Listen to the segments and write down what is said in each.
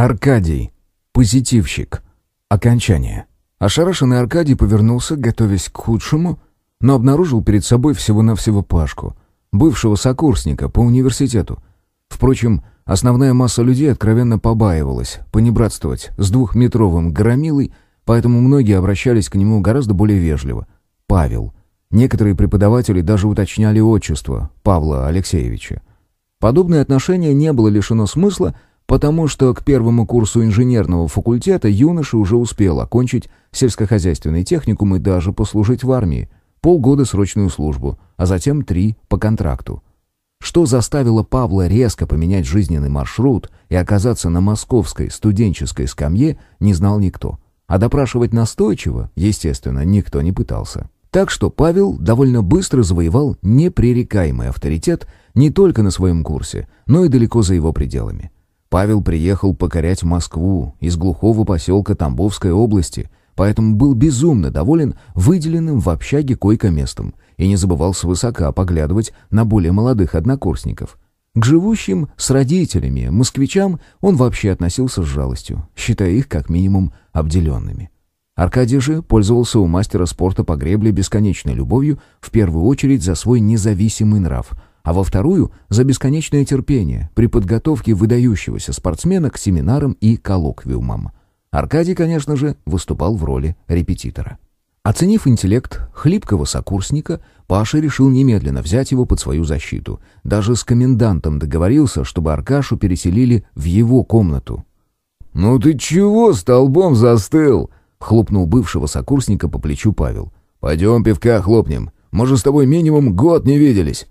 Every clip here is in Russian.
Аркадий. Позитивщик. Окончание. Ошарашенный Аркадий повернулся, готовясь к худшему, но обнаружил перед собой всего-навсего Пашку, бывшего сокурсника по университету. Впрочем, основная масса людей откровенно побаивалась понебратствовать с двухметровым громилой, поэтому многие обращались к нему гораздо более вежливо. Павел. Некоторые преподаватели даже уточняли отчество Павла Алексеевича. Подобное отношение не было лишено смысла, потому что к первому курсу инженерного факультета юноша уже успел окончить сельскохозяйственный техникум и даже послужить в армии, полгода срочную службу, а затем три по контракту. Что заставило Павла резко поменять жизненный маршрут и оказаться на московской студенческой скамье, не знал никто. А допрашивать настойчиво, естественно, никто не пытался. Так что Павел довольно быстро завоевал непререкаемый авторитет не только на своем курсе, но и далеко за его пределами. Павел приехал покорять Москву из глухого поселка Тамбовской области, поэтому был безумно доволен выделенным в общаге койко-местом и не забывал свысока поглядывать на более молодых однокурсников. К живущим с родителями москвичам он вообще относился с жалостью, считая их как минимум обделенными. Аркадий же пользовался у мастера спорта по гребле бесконечной любовью в первую очередь за свой независимый нрав – а во вторую — за бесконечное терпение при подготовке выдающегося спортсмена к семинарам и коллоквиумам. Аркадий, конечно же, выступал в роли репетитора. Оценив интеллект хлипкого сокурсника, Паша решил немедленно взять его под свою защиту. Даже с комендантом договорился, чтобы Аркашу переселили в его комнату. «Ну ты чего столбом застыл?» — хлопнул бывшего сокурсника по плечу Павел. «Пойдем пивка хлопнем. Мы же с тобой минимум год не виделись».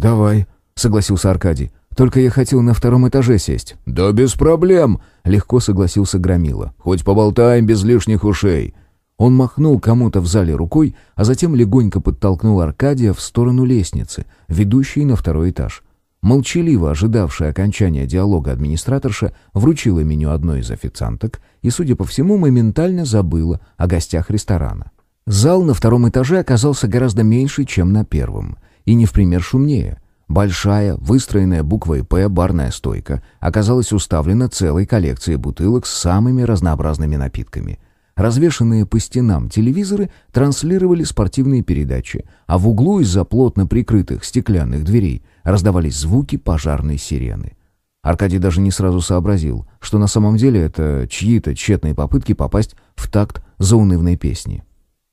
«Давай», — согласился Аркадий. «Только я хотел на втором этаже сесть». «Да без проблем», — легко согласился Громила. «Хоть поболтаем без лишних ушей». Он махнул кому-то в зале рукой, а затем легонько подтолкнул Аркадия в сторону лестницы, ведущей на второй этаж. Молчаливо ожидавшая окончания диалога администраторша вручила меню одной из официанток и, судя по всему, моментально забыла о гостях ресторана. Зал на втором этаже оказался гораздо меньше, чем на первом — и не в пример шумнее. Большая, выстроенная буквой «П» барная стойка оказалась уставлена целой коллекцией бутылок с самыми разнообразными напитками. Развешанные по стенам телевизоры транслировали спортивные передачи, а в углу из-за плотно прикрытых стеклянных дверей раздавались звуки пожарной сирены. Аркадий даже не сразу сообразил, что на самом деле это чьи-то тщетные попытки попасть в такт заунывной песни.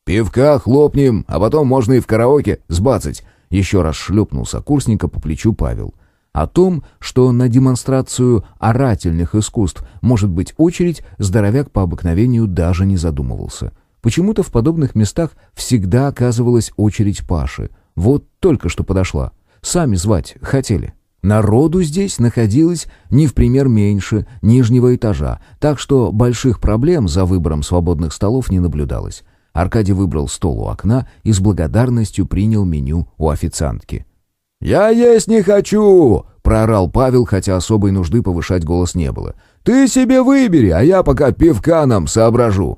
«Пивка хлопнем, а потом можно и в караоке сбацать», еще раз шлепнул сокурсника по плечу Павел. О том, что на демонстрацию орательных искусств может быть очередь, здоровяк по обыкновению даже не задумывался. Почему-то в подобных местах всегда оказывалась очередь Паши. Вот только что подошла. Сами звать хотели. Народу здесь находилось не в пример меньше нижнего этажа, так что больших проблем за выбором свободных столов не наблюдалось. Аркадий выбрал стол у окна и с благодарностью принял меню у официантки. «Я есть не хочу!» — проорал Павел, хотя особой нужды повышать голос не было. «Ты себе выбери, а я пока пивка нам соображу!»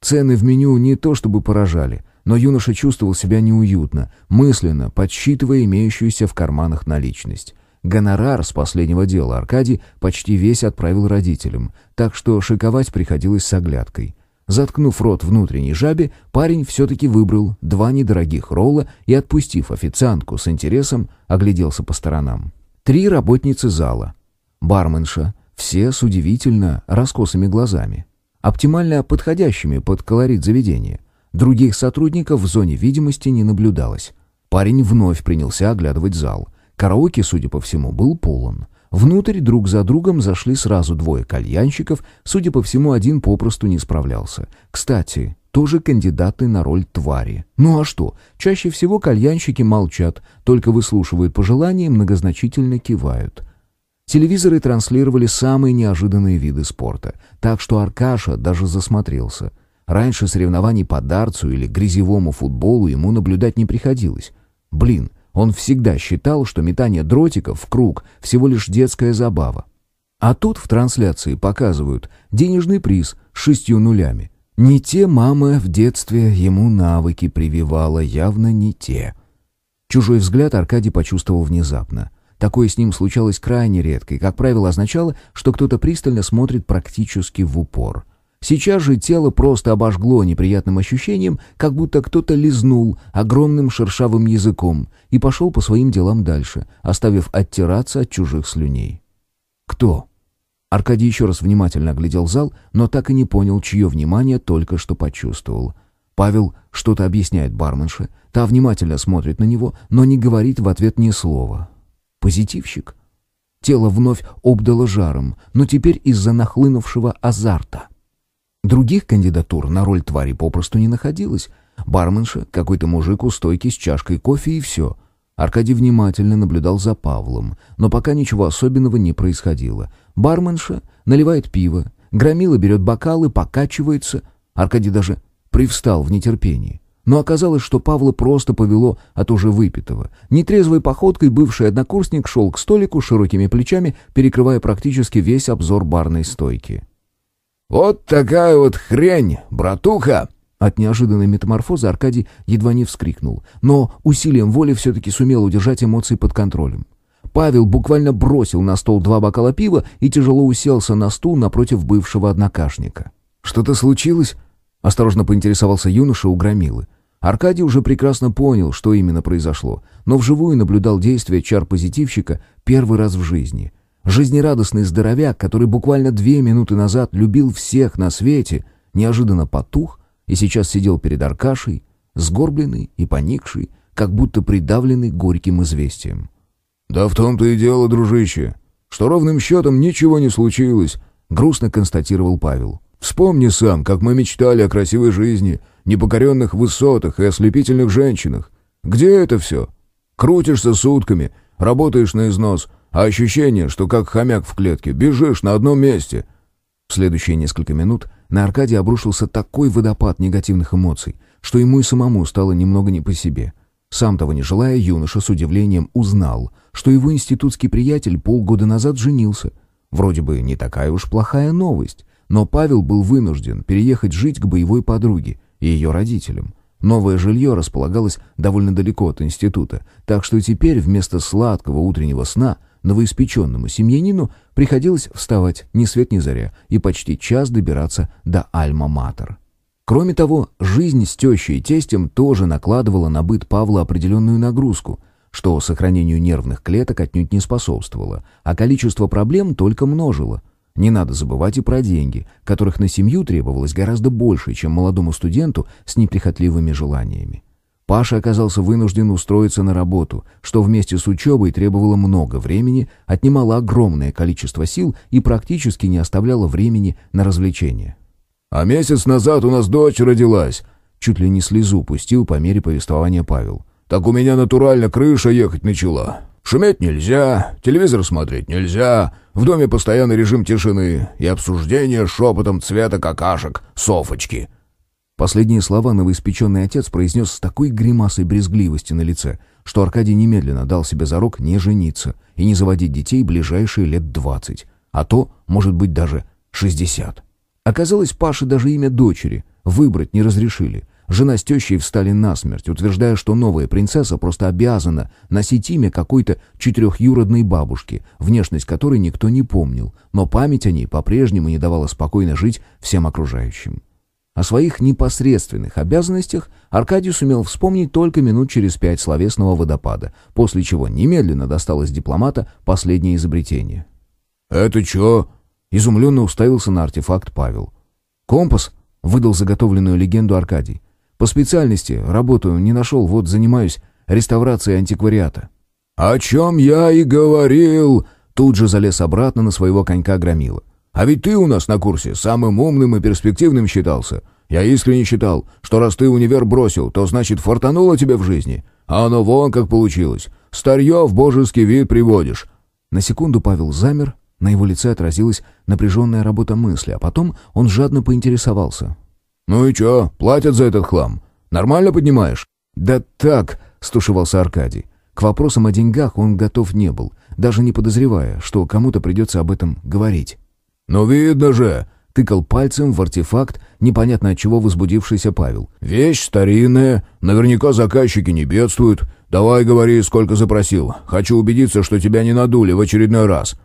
Цены в меню не то чтобы поражали, но юноша чувствовал себя неуютно, мысленно подсчитывая имеющуюся в карманах наличность. Гонорар с последнего дела Аркадий почти весь отправил родителям, так что шиковать приходилось с оглядкой. Заткнув рот внутренней жабе, парень все-таки выбрал два недорогих ролла и, отпустив официантку с интересом, огляделся по сторонам. Три работницы зала. Барменша, все с удивительно раскосыми глазами. Оптимально подходящими под колорит заведения. Других сотрудников в зоне видимости не наблюдалось. Парень вновь принялся оглядывать зал. Караоке, судя по всему, был полон. Внутрь друг за другом зашли сразу двое кальянщиков, судя по всему, один попросту не справлялся. Кстати, тоже кандидаты на роль твари. Ну а что? Чаще всего кальянщики молчат, только выслушивают пожелания и многозначительно кивают. Телевизоры транслировали самые неожиданные виды спорта, так что Аркаша даже засмотрелся. Раньше соревнований по дартсу или грязевому футболу ему наблюдать не приходилось. Блин, он всегда считал, что метание дротиков в круг всего лишь детская забава. А тут в трансляции показывают денежный приз с шестью нулями. Не те мама в детстве ему навыки прививала, явно не те. Чужой взгляд Аркадий почувствовал внезапно. Такое с ним случалось крайне редко и, как правило, означало, что кто-то пристально смотрит практически в упор. Сейчас же тело просто обожгло неприятным ощущением, как будто кто-то лизнул огромным шершавым языком и пошел по своим делам дальше, оставив оттираться от чужих слюней. «Кто?» Аркадий еще раз внимательно оглядел зал, но так и не понял, чье внимание только что почувствовал. Павел что-то объясняет барменше, та внимательно смотрит на него, но не говорит в ответ ни слова. Позитивщик. Тело вновь обдало жаром, но теперь из-за нахлынувшего азарта. Других кандидатур на роль твари попросту не находилось. Барменша, какой-то мужик у стойки с чашкой кофе и все. Аркадий внимательно наблюдал за Павлом, но пока ничего особенного не происходило. Барменша наливает пиво, громила берет бокалы, покачивается. Аркадий даже привстал в нетерпении. Но оказалось, что Павла просто повело от уже выпитого. Нетрезвой походкой бывший однокурсник шел к столику широкими плечами, перекрывая практически весь обзор барной стойки. «Вот такая вот хрень, братуха!» От неожиданной метаморфозы Аркадий едва не вскрикнул, но усилием воли все-таки сумел удержать эмоции под контролем. Павел буквально бросил на стол два бокала пива и тяжело уселся на стул напротив бывшего однокашника. «Что-то случилось?» — осторожно поинтересовался юноша у громилы. Аркадий уже прекрасно понял, что именно произошло, но вживую наблюдал действия чар-позитивщика первый раз в жизни — Жизнерадостный здоровяк, который буквально две минуты назад любил всех на свете, неожиданно потух и сейчас сидел перед Аркашей, сгорбленный и поникший, как будто придавленный горьким известием. «Да в том-то и дело, дружище, что ровным счетом ничего не случилось», — грустно констатировал Павел. «Вспомни сам, как мы мечтали о красивой жизни, непокоренных высотах и ослепительных женщинах. Где это все? Крутишься сутками, работаешь на износ, а ощущение, что как хомяк в клетке, бежишь на одном месте. В следующие несколько минут на Аркадия обрушился такой водопад негативных эмоций, что ему и самому стало немного не по себе. Сам того не желая, юноша с удивлением узнал, что его институтский приятель полгода назад женился. Вроде бы не такая уж плохая новость, но Павел был вынужден переехать жить к боевой подруге и ее родителям. Новое жилье располагалось довольно далеко от института, так что теперь вместо сладкого утреннего сна – новоиспеченному семьянину приходилось вставать ни свет ни заря и почти час добираться до Альма-Матер. Кроме того, жизнь с тещей и тестем тоже накладывала на быт Павла определенную нагрузку, что сохранению нервных клеток отнюдь не способствовало, а количество проблем только множило. Не надо забывать и про деньги, которых на семью требовалось гораздо больше, чем молодому студенту с неприхотливыми желаниями. Паша оказался вынужден устроиться на работу, что вместе с учебой требовало много времени, отнимало огромное количество сил и практически не оставляло времени на развлечения. «А месяц назад у нас дочь родилась!» Чуть ли не слезу пустил по мере повествования Павел. «Так у меня натурально крыша ехать начала. Шуметь нельзя, телевизор смотреть нельзя, в доме постоянный режим тишины и обсуждение шепотом цвета какашек, софочки». Последние слова новоиспеченный отец произнес с такой гримасой брезгливости на лице, что Аркадий немедленно дал себе зарок не жениться и не заводить детей ближайшие лет двадцать, а то, может быть, даже шестьдесят. Оказалось, Паше даже имя дочери выбрать не разрешили. Жена с тещей встали насмерть, утверждая, что новая принцесса просто обязана носить имя какой-то четырехюродной бабушки, внешность которой никто не помнил, но память о ней по-прежнему не давала спокойно жить всем окружающим. О своих непосредственных обязанностях Аркадий сумел вспомнить только минут через пять словесного водопада, после чего немедленно достал из дипломата последнее изобретение. «Это чё?» — изумленно уставился на артефакт Павел. «Компас?» — выдал заготовленную легенду Аркадий. «По специальности работаю не нашел, вот занимаюсь реставрацией антиквариата». «О чем я и говорил!» Тут же залез обратно на своего конька Громила. А ведь ты у нас на курсе самым умным и перспективным считался. Я искренне считал, что раз ты универ бросил, то значит фартануло тебе в жизни. А оно вон как получилось. Старье в божеский вид приводишь». На секунду Павел замер, на его лице отразилась напряженная работа мысли, а потом он жадно поинтересовался. «Ну и чё, платят за этот хлам? Нормально поднимаешь?» «Да так», — стушевался Аркадий. К вопросам о деньгах он готов не был, даже не подозревая, что кому-то придется об этом говорить. «Ну видно же!» — тыкал пальцем в артефакт, непонятно от чего возбудившийся Павел. «Вещь старинная, наверняка заказчики не бедствуют. Давай говори, сколько запросил. Хочу убедиться, что тебя не надули в очередной раз».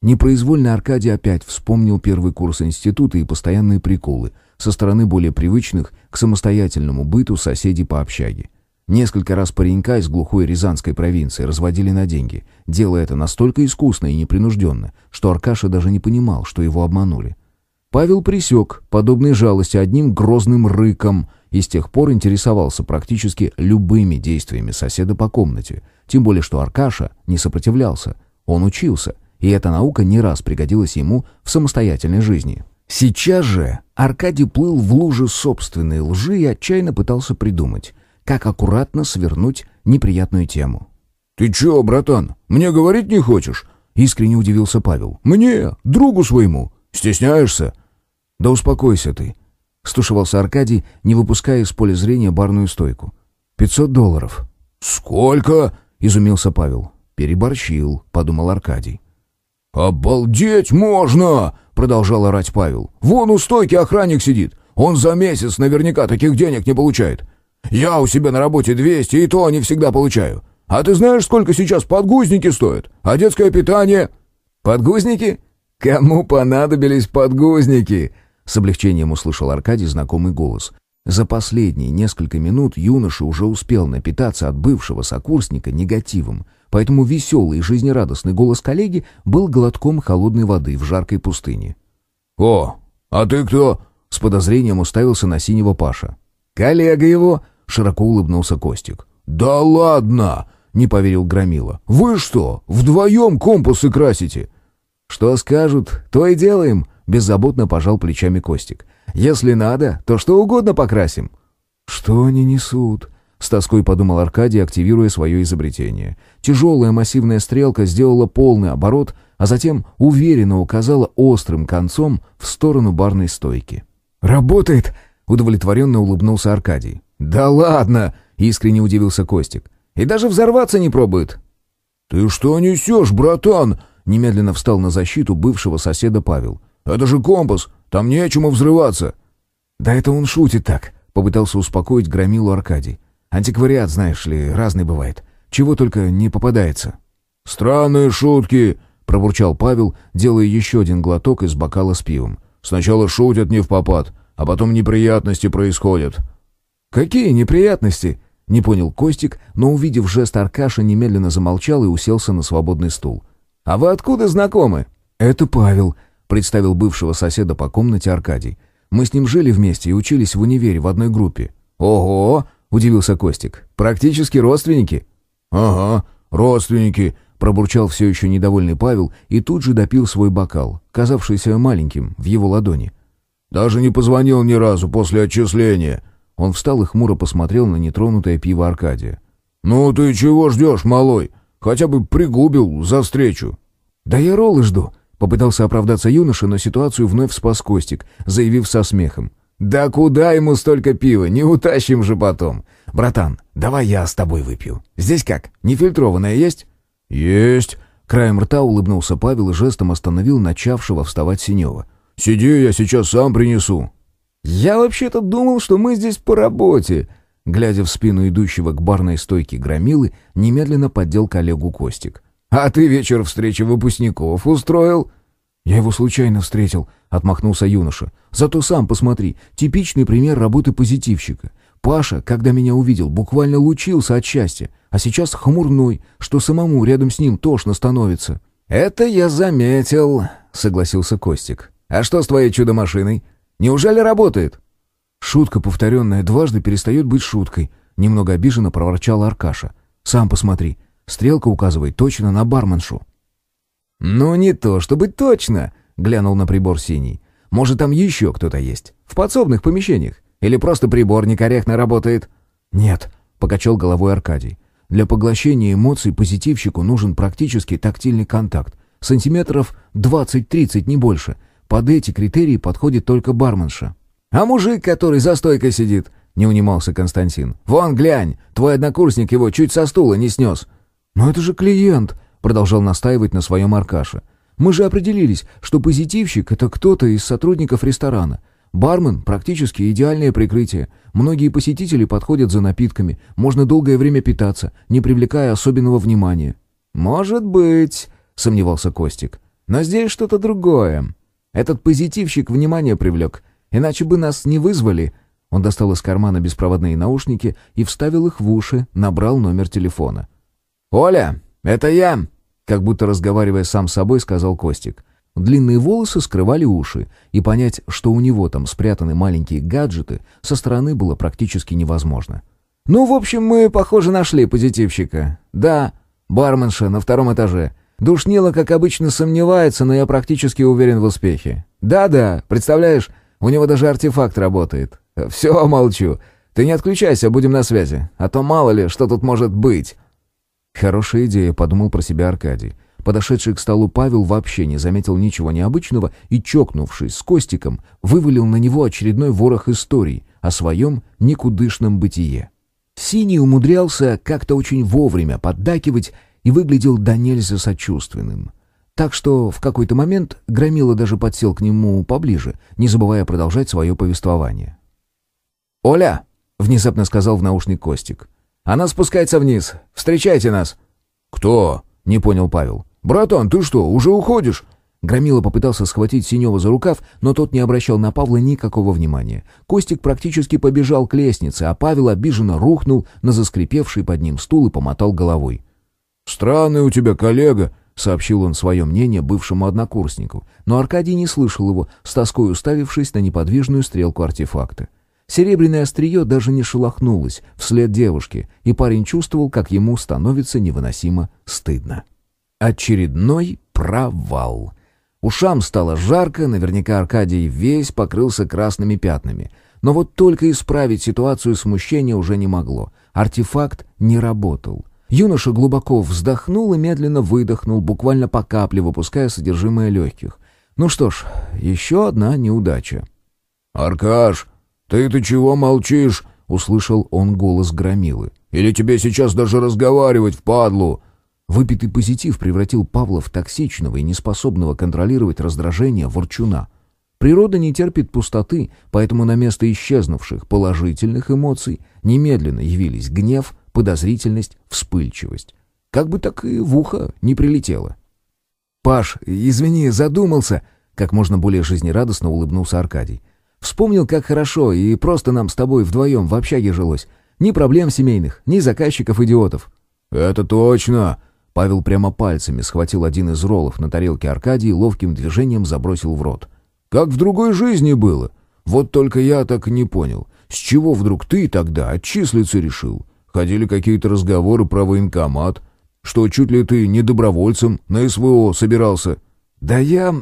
Непроизвольно Аркадий опять вспомнил первый курс института и постоянные приколы со стороны более привычных к самостоятельному быту соседей по общаге. Несколько раз паренька из глухой рязанской провинции разводили на деньги, делая это настолько искусно и непринужденно, что Аркаша даже не понимал, что его обманули. Павел присек подобные жалости одним грозным рыком и с тех пор интересовался практически любыми действиями соседа по комнате, тем более что Аркаша не сопротивлялся, он учился, и эта наука не раз пригодилась ему в самостоятельной жизни. Сейчас же Аркадий плыл в луже собственной лжи и отчаянно пытался придумать, как аккуратно свернуть неприятную тему. «Ты чё, братан, мне говорить не хочешь?» — искренне удивился Павел. «Мне, другу своему. Стесняешься?» «Да успокойся ты», — стушевался Аркадий, не выпуская из поля зрения барную стойку. «Пятьсот долларов». «Сколько?» — изумился Павел. «Переборщил», — подумал Аркадий. «Обалдеть можно!» — продолжал орать Павел. «Вон у стойки охранник сидит. Он за месяц наверняка таких денег не получает. Я у себя на работе 200, и то не всегда получаю. А ты знаешь, сколько сейчас подгузники стоят? А детское питание...» «Подгузники? Кому понадобились подгузники?» С облегчением услышал Аркадий знакомый голос. За последние несколько минут юноша уже успел напитаться от бывшего сокурсника негативом, поэтому веселый и жизнерадостный голос коллеги был глотком холодной воды в жаркой пустыне. «О, а ты кто?» — с подозрением уставился на синего Паша. «Коллега его!» Широко улыбнулся Костик. «Да ладно!» — не поверил Громила. «Вы что, вдвоем компасы красите?» «Что скажут, то и делаем», — беззаботно пожал плечами Костик. «Если надо, то что угодно покрасим». «Что они несут?» — с тоской подумал Аркадий, активируя свое изобретение. Тяжелая массивная стрелка сделала полный оборот, а затем уверенно указала острым концом в сторону барной стойки. «Работает!» — удовлетворенно улыбнулся Аркадий. «Да ладно!» — искренне удивился Костик. «И даже взорваться не пробует!» «Ты что несешь, братан?» — немедленно встал на защиту бывшего соседа Павел. «Это же компас! Там нечему взрываться!» «Да это он шутит так!» — попытался успокоить громилу Аркадий. «Антиквариат, знаешь ли, разный бывает. Чего только не попадается». «Странные шутки!» — пробурчал Павел, делая еще один глоток из бокала с пивом. «Сначала шутят не в попад, а потом неприятности происходят». «Какие неприятности?» — не понял Костик, но, увидев жест Аркаша, немедленно замолчал и уселся на свободный стул. «А вы откуда знакомы?» «Это Павел», — представил бывшего соседа по комнате Аркадий. «Мы с ним жили вместе и учились в универе в одной группе». «Ого!» — удивился Костик. «Практически родственники?» «Ага, родственники», — пробурчал все еще недовольный Павел и тут же допил свой бокал, казавшийся маленьким в его ладони. «Даже не позвонил ни разу после отчисления», он встал и хмуро посмотрел на нетронутое пиво Аркадия. «Ну ты чего ждешь, малой? Хотя бы пригубил за встречу». «Да я роллы жду», — попытался оправдаться юноша, но ситуацию вновь спас Костик, заявив со смехом. «Да куда ему столько пива? Не утащим же потом. Братан, давай я с тобой выпью. Здесь как, нефильтрованное есть?» «Есть». Краем рта улыбнулся Павел и жестом остановил начавшего вставать Синева. «Сиди, я сейчас сам принесу». «Я вообще-то думал, что мы здесь по работе», глядя в спину идущего к барной стойке громилы, немедленно поддел коллегу Костик. «А ты вечер встречи выпускников устроил?» «Я его случайно встретил», — отмахнулся юноша. «Зато сам посмотри, типичный пример работы позитивщика. Паша, когда меня увидел, буквально лучился от счастья, а сейчас хмурной, что самому рядом с ним тошно становится». «Это я заметил», — согласился Костик. «А что с твоей чудо-машиной? Неужели работает?» Шутка, повторенная дважды, перестает быть шуткой. Немного обиженно проворчал Аркаша. «Сам посмотри. Стрелка указывает точно на барменшу». «Ну, не то, чтобы точно», — глянул на прибор синий. «Может, там еще кто-то есть? В подсобных помещениях? Или просто прибор некорректно работает?» «Нет», — покачал головой Аркадий. «Для поглощения эмоций позитивщику нужен практически тактильный контакт. Сантиметров 20-30, не больше. Под эти критерии подходит только барменша. «А мужик, который за стойкой сидит?» — не унимался Константин. «Вон, глянь, твой однокурсник его чуть со стула не снес». «Но это же клиент», — продолжал настаивать на своем Аркаше. «Мы же определились, что позитивщик — это кто-то из сотрудников ресторана. Бармен — практически идеальное прикрытие. Многие посетители подходят за напитками. Можно долгое время питаться, не привлекая особенного внимания. «Может быть», — сомневался Костик. «Но здесь что-то другое. Этот позитивщик внимание привлек. Иначе бы нас не вызвали». Он достал из кармана беспроводные наушники и вставил их в уши, набрал номер телефона. «Оля, это я!» Как будто разговаривая сам с собой, сказал Костик. Длинные волосы скрывали уши, и понять, что у него там спрятаны маленькие гаджеты, со стороны было практически невозможно. «Ну, в общем, мы, похоже, нашли позитивщика. Да, барменша на втором этаже. Душнила, как обычно, сомневается, но я практически уверен в успехе. Да-да, представляешь, у него даже артефакт работает. Все, молчу. Ты не отключайся, будем на связи, а то мало ли, что тут может быть». «Хорошая идея», — подумал про себя Аркадий. Подошедший к столу Павел вообще не заметил ничего необычного и, чокнувшись с Костиком, вывалил на него очередной ворох историй о своем никудышном бытие. Синий умудрялся как-то очень вовремя поддакивать и выглядел до нельзя сочувственным. Так что в какой-то момент Громила даже подсел к нему поближе, не забывая продолжать свое повествование. «Оля!» — внезапно сказал в наушник Костик. «Она спускается вниз. Встречайте нас!» «Кто?» — не понял Павел. «Братан, ты что, уже уходишь?» Громила попытался схватить Синева за рукав, но тот не обращал на Павла никакого внимания. Костик практически побежал к лестнице, а Павел обиженно рухнул на заскрипевший под ним стул и помотал головой. «Странный у тебя коллега», — сообщил он свое мнение бывшему однокурснику. Но Аркадий не слышал его, с тоской уставившись на неподвижную стрелку артефакта. Серебряное острие даже не шелохнулось вслед девушки, и парень чувствовал, как ему становится невыносимо стыдно. Очередной провал. Ушам стало жарко, наверняка Аркадий весь покрылся красными пятнами. Но вот только исправить ситуацию смущения уже не могло. Артефакт не работал. Юноша глубоко вздохнул и медленно выдохнул, буквально по капле выпуская содержимое легких. Ну что ж, еще одна неудача. «Аркаш, ты-то чего молчишь?» — услышал он голос Громилы. «Или тебе сейчас даже разговаривать впадлу?» Выпитый позитив превратил Павла в токсичного и неспособного контролировать раздражение ворчуна. Природа не терпит пустоты, поэтому на место исчезнувших положительных эмоций немедленно явились гнев, подозрительность, вспыльчивость. Как бы так и в ухо не прилетело. «Паш, извини, задумался», — как можно более жизнерадостно улыбнулся Аркадий. «Вспомнил, как хорошо, и просто нам с тобой вдвоем в общаге жилось. Ни проблем семейных, ни заказчиков-идиотов». «Это точно!» Павел прямо пальцами схватил один из роллов на тарелке Аркадии и ловким движением забросил в рот. «Как в другой жизни было. Вот только я так не понял, с чего вдруг ты тогда отчислиться решил? Ходили какие-то разговоры про военкомат, что чуть ли ты не добровольцем на СВО собирался». «Да я...»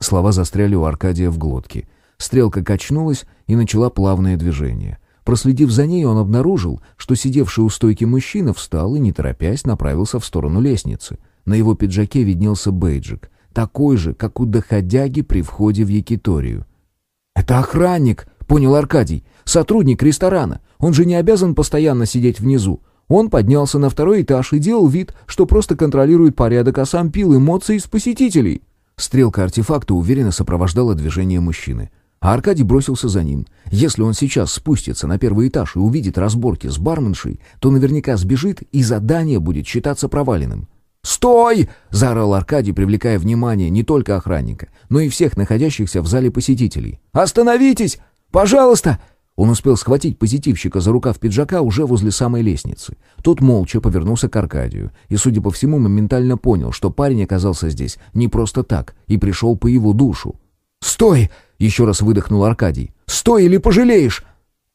Слова застряли у Аркадия в глотке. Стрелка качнулась и начала плавное движение. Проследив за ней, он обнаружил, что сидевший у стойки мужчина встал и, не торопясь, направился в сторону лестницы. На его пиджаке виднелся бейджик, такой же, как у доходяги при входе в Якиторию. «Это охранник!» — понял Аркадий. «Сотрудник ресторана. Он же не обязан постоянно сидеть внизу. Он поднялся на второй этаж и делал вид, что просто контролирует порядок, а сам пил эмоции из посетителей». Стрелка артефакта уверенно сопровождала движение мужчины. А Аркадий бросился за ним. Если он сейчас спустится на первый этаж и увидит разборки с барменшей, то наверняка сбежит, и задание будет считаться проваленным. «Стой!» — заорал Аркадий, привлекая внимание не только охранника, но и всех находящихся в зале посетителей. «Остановитесь! Пожалуйста!» Он успел схватить позитивщика за рукав пиджака уже возле самой лестницы. Тот молча повернулся к Аркадию и, судя по всему, моментально понял, что парень оказался здесь не просто так и пришел по его душу. «Стой!» — еще раз выдохнул Аркадий. «Стой или пожалеешь!»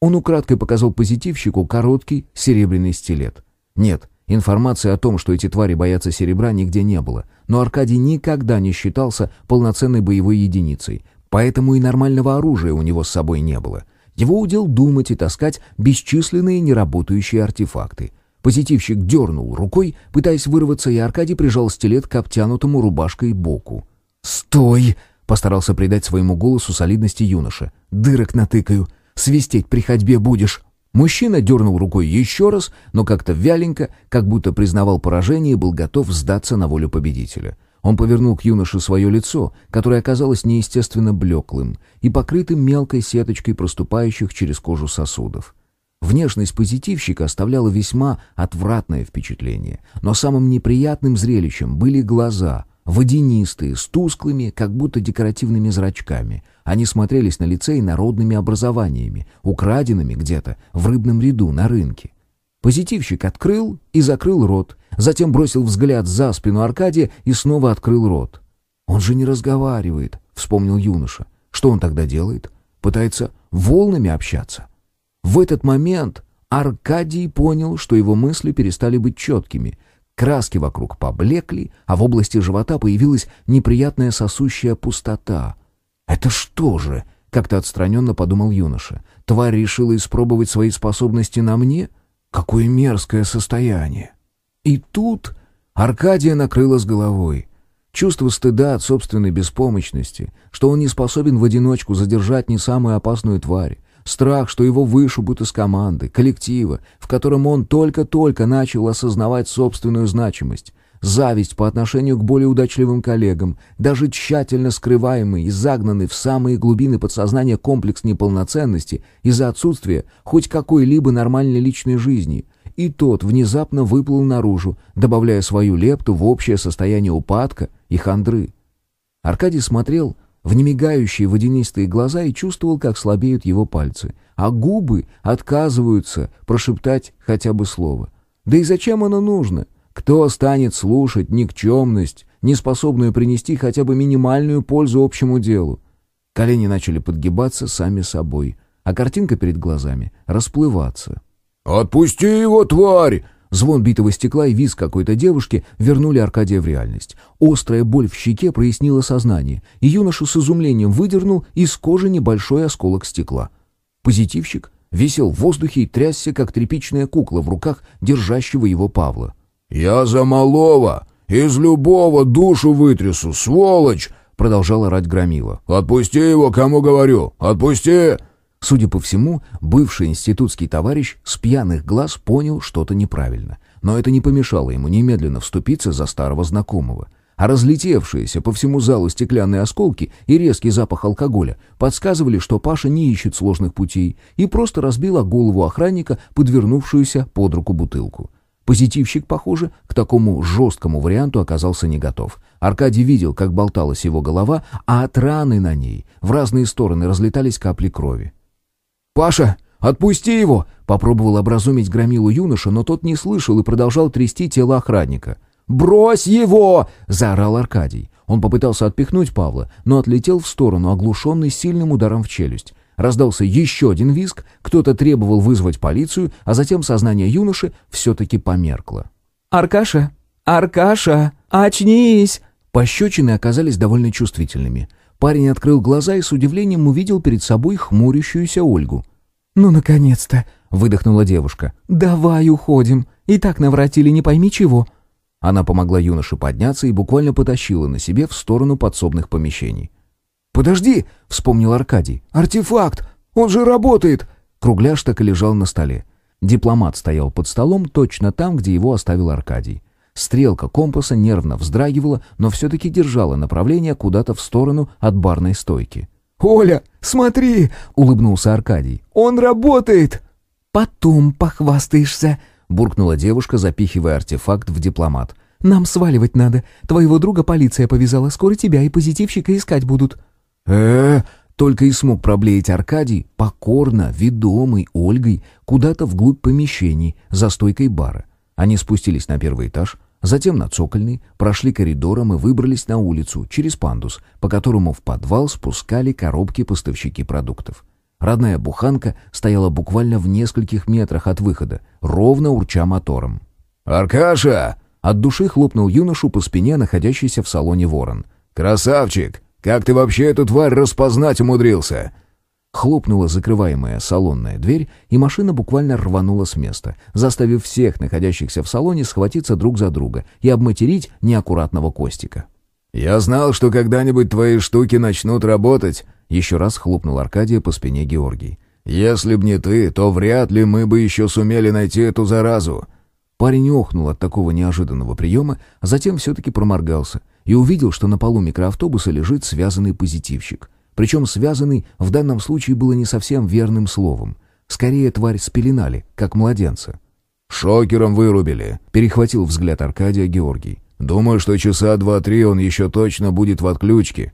Он украдкой показал позитивщику короткий серебряный стилет. Нет, информации о том, что эти твари боятся серебра, нигде не было. Но Аркадий никогда не считался полноценной боевой единицей, поэтому и нормального оружия у него с собой не было. Его удел думать и таскать бесчисленные неработающие артефакты. Позитивщик дернул рукой, пытаясь вырваться, и Аркадий прижал стилет к обтянутому рубашкой боку. «Стой!» Постарался придать своему голосу солидности юноша. «Дырок натыкаю. Свистеть при ходьбе будешь». Мужчина дернул рукой еще раз, но как-то вяленько, как будто признавал поражение и был готов сдаться на волю победителя. Он повернул к юноше свое лицо, которое оказалось неестественно блеклым и покрытым мелкой сеточкой проступающих через кожу сосудов. Внешность позитивщика оставляла весьма отвратное впечатление, но самым неприятным зрелищем были глаза, водянистые, с тусклыми, как будто декоративными зрачками. Они смотрелись на лице народными образованиями, украденными где-то в рыбном ряду на рынке. Позитивщик открыл и закрыл рот, затем бросил взгляд за спину Аркадия и снова открыл рот. «Он же не разговаривает», — вспомнил юноша. «Что он тогда делает? Пытается волнами общаться?» В этот момент Аркадий понял, что его мысли перестали быть четкими. Краски вокруг поблекли, а в области живота появилась неприятная сосущая пустота. «Это что же?» — как-то отстраненно подумал юноша. «Тварь решила испробовать свои способности на мне? Какое мерзкое состояние!» И тут Аркадия накрыла с головой. Чувство стыда от собственной беспомощности, что он не способен в одиночку задержать не самую опасную тварь, Страх, что его вышибут из команды, коллектива, в котором он только-только начал осознавать собственную значимость. Зависть по отношению к более удачливым коллегам, даже тщательно скрываемый и загнанный в самые глубины подсознания комплекс неполноценности из-за отсутствия хоть какой-либо нормальной личной жизни. И тот внезапно выплыл наружу, добавляя свою лепту в общее состояние упадка и хандры. Аркадий смотрел в немигающие водянистые глаза и чувствовал, как слабеют его пальцы, а губы отказываются прошептать хотя бы слово. Да и зачем оно нужно? Кто станет слушать никчемность, неспособную принести хотя бы минимальную пользу общему делу? Колени начали подгибаться сами собой, а картинка перед глазами расплываться. «Отпусти его, тварь!» Звон битого стекла и визг какой-то девушки вернули Аркадия в реальность. Острая боль в щеке прояснила сознание, и юноша с изумлением выдернул из кожи небольшой осколок стекла. Позитивщик висел в воздухе и трясся, как тряпичная кукла в руках держащего его Павла. «Я за малого! Из любого душу вытрясу, сволочь!» — продолжал орать Громила. «Отпусти его, кому говорю! Отпусти!» Судя по всему, бывший институтский товарищ с пьяных глаз понял что-то неправильно. Но это не помешало ему немедленно вступиться за старого знакомого. А разлетевшиеся по всему залу стеклянные осколки и резкий запах алкоголя подсказывали, что Паша не ищет сложных путей и просто разбил о голову охранника подвернувшуюся под руку бутылку. Позитивщик, похоже, к такому жесткому варианту оказался не готов. Аркадий видел, как болталась его голова, а от раны на ней в разные стороны разлетались капли крови. «Паша, отпусти его!» — попробовал образумить громилу юноша, но тот не слышал и продолжал трясти тело охранника. «Брось его!» — заорал Аркадий. Он попытался отпихнуть Павла, но отлетел в сторону, оглушенный сильным ударом в челюсть. Раздался еще один визг, кто-то требовал вызвать полицию, а затем сознание юноши все-таки померкло. «Аркаша! Аркаша! Очнись!» Пощечины оказались довольно чувствительными — Парень открыл глаза и с удивлением увидел перед собой хмурящуюся Ольгу. «Ну, наконец-то!» — выдохнула девушка. «Давай уходим. И так навратили не пойми чего». Она помогла юноше подняться и буквально потащила на себе в сторону подсобных помещений. «Подожди!» — вспомнил Аркадий. «Артефакт! Он же работает!» Кругляш так и лежал на столе. Дипломат стоял под столом точно там, где его оставил Аркадий. Стрелка компаса нервно вздрагивала, но все-таки держала направление куда-то в сторону от барной стойки. «Оля, смотри!» — улыбнулся Аркадий. «Он работает!» «Потом похвастаешься!» — буркнула девушка, запихивая артефакт в дипломат. «Нам сваливать надо. Твоего друга полиция повязала. Скоро тебя и позитивщика искать будут». э только и смог проблеять Аркадий, покорно, ведомый Ольгой, куда-то вглубь помещений, за стойкой бара. Они спустились на первый этаж, затем на цокольный, прошли коридором и выбрались на улицу через пандус, по которому в подвал спускали коробки поставщики продуктов. Родная буханка стояла буквально в нескольких метрах от выхода, ровно урча мотором. «Аркаша!» — от души хлопнул юношу по спине, находящийся в салоне ворон. «Красавчик! Как ты вообще эту тварь распознать умудрился?» Хлопнула закрываемая салонная дверь, и машина буквально рванула с места, заставив всех находящихся в салоне схватиться друг за друга и обматерить неаккуратного Костика. «Я знал, что когда-нибудь твои штуки начнут работать», — еще раз хлопнул Аркадия по спине Георгий. «Если б не ты, то вряд ли мы бы еще сумели найти эту заразу». Парень охнул от такого неожиданного приема, а затем все-таки проморгался и увидел, что на полу микроавтобуса лежит связанный позитивщик. Причем связанный в данном случае было не совсем верным словом. Скорее, тварь спеленали, как младенца. «Шокером вырубили», — перехватил взгляд Аркадия Георгий. «Думаю, что часа два-три он еще точно будет в отключке».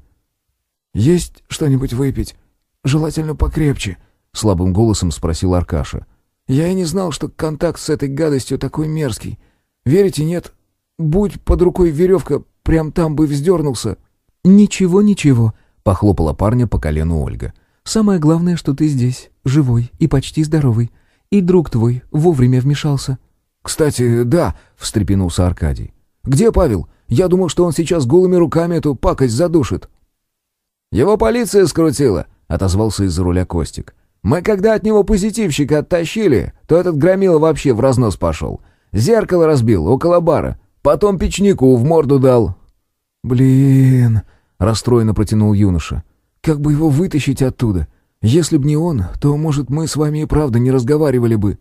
«Есть что-нибудь выпить? Желательно покрепче», — слабым голосом спросил Аркаша. «Я и не знал, что контакт с этой гадостью такой мерзкий. Верите, нет? Будь под рукой веревка, прям там бы вздернулся». «Ничего, ничего», — похлопала парня по колену Ольга. «Самое главное, что ты здесь, живой и почти здоровый. И друг твой вовремя вмешался». «Кстати, да», — встрепенулся Аркадий. «Где Павел? Я думал, что он сейчас голыми руками эту пакость задушит». «Его полиция скрутила», — отозвался из-за руля Костик. «Мы когда от него позитивщика оттащили, то этот громила вообще в разнос пошел. Зеркало разбил около бара, потом печнику в морду дал». «Блин», — расстроенно протянул юноша. «Как бы его вытащить оттуда? Если б не он, то, может, мы с вами и правда не разговаривали бы».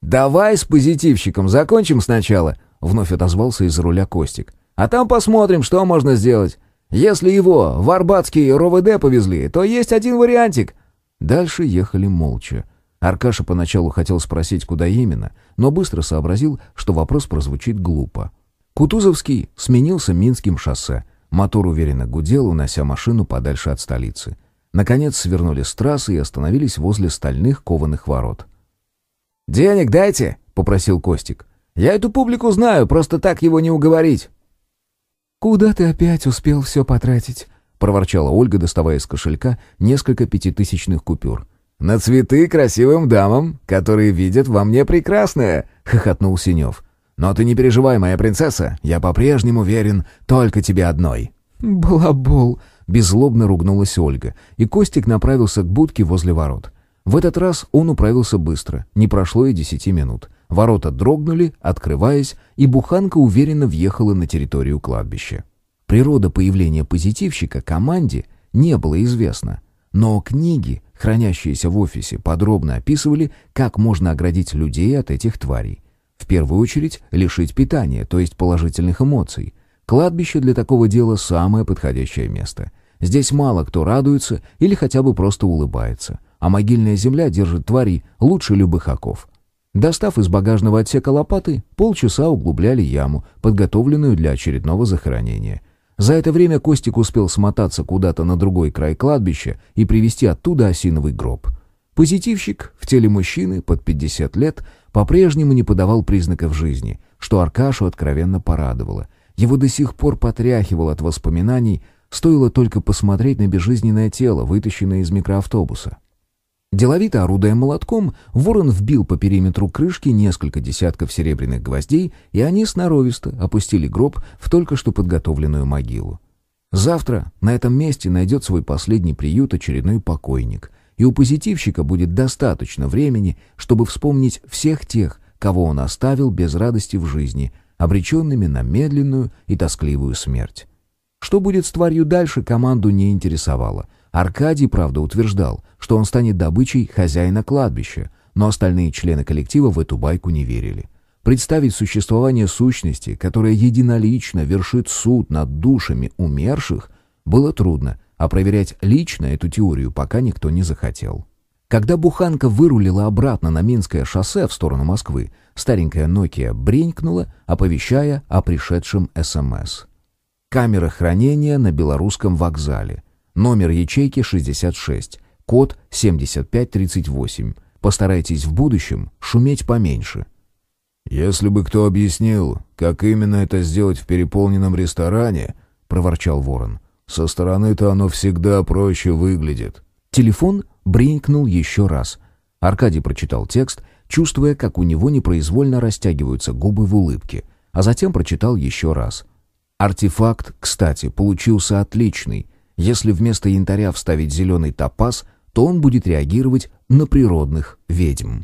«Давай с позитивщиком закончим сначала», — вновь отозвался из-за руля Костик. «А там посмотрим, что можно сделать. Если его в Арбатский РОВД повезли, то есть один вариантик». Дальше ехали молча. Аркаша поначалу хотел спросить, куда именно, но быстро сообразил, что вопрос прозвучит глупо. Кутузовский сменился Минским шоссе. Мотор уверенно гудел, унося машину подальше от столицы. Наконец свернули с трассы и остановились возле стальных кованых ворот. «Денег дайте!» — попросил Костик. «Я эту публику знаю, просто так его не уговорить». «Куда ты опять успел все потратить?» — проворчала Ольга, доставая из кошелька несколько пятитысячных купюр. «На цветы красивым дамам, которые видят во мне прекрасное!» — хохотнул Синев. «Но ты не переживай, моя принцесса, я по-прежнему верен только тебе одной». «Балабол!» — беззлобно ругнулась Ольга, и Костик направился к будке возле ворот. В этот раз он управился быстро, не прошло и десяти минут. Ворота дрогнули, открываясь, и буханка уверенно въехала на территорию кладбища. Природа появления позитивщика команде не было известна, но книги, хранящиеся в офисе, подробно описывали, как можно оградить людей от этих тварей. В первую очередь лишить питания, то есть положительных эмоций. Кладбище для такого дела самое подходящее место. Здесь мало кто радуется или хотя бы просто улыбается, а могильная земля держит тварей лучше любых оков. Достав из багажного отсека лопаты, полчаса углубляли яму, подготовленную для очередного захоронения. За это время Костик успел смотаться куда-то на другой край кладбища и привезти оттуда осиновый гроб. Позитивщик в теле мужчины под 50 лет по-прежнему не подавал признаков жизни, что Аркашу откровенно порадовало. Его до сих пор потряхивало от воспоминаний, стоило только посмотреть на безжизненное тело, вытащенное из микроавтобуса. Деловито орудуя молотком, ворон вбил по периметру крышки несколько десятков серебряных гвоздей, и они сноровисто опустили гроб в только что подготовленную могилу. Завтра на этом месте найдет свой последний приют очередной покойник, и у позитивщика будет достаточно времени, чтобы вспомнить всех тех, кого он оставил без радости в жизни, обреченными на медленную и тоскливую смерть. Что будет с тварью дальше, команду не интересовало — Аркадий, правда, утверждал, что он станет добычей хозяина кладбища, но остальные члены коллектива в эту байку не верили. Представить существование сущности, которая единолично вершит суд над душами умерших, было трудно, а проверять лично эту теорию пока никто не захотел. Когда буханка вырулила обратно на Минское шоссе в сторону Москвы, старенькая Nokia бренькнула, оповещая о пришедшем СМС. Камера хранения на белорусском вокзале — Номер ячейки 66, код 7538. Постарайтесь в будущем шуметь поменьше. «Если бы кто объяснил, как именно это сделать в переполненном ресторане», — проворчал Ворон, — «со стороны-то оно всегда проще выглядит». Телефон бринкнул еще раз. Аркадий прочитал текст, чувствуя, как у него непроизвольно растягиваются губы в улыбке, а затем прочитал еще раз. Артефакт, кстати, получился отличный. Если вместо янтаря вставить зеленый топаз, то он будет реагировать на природных ведьм.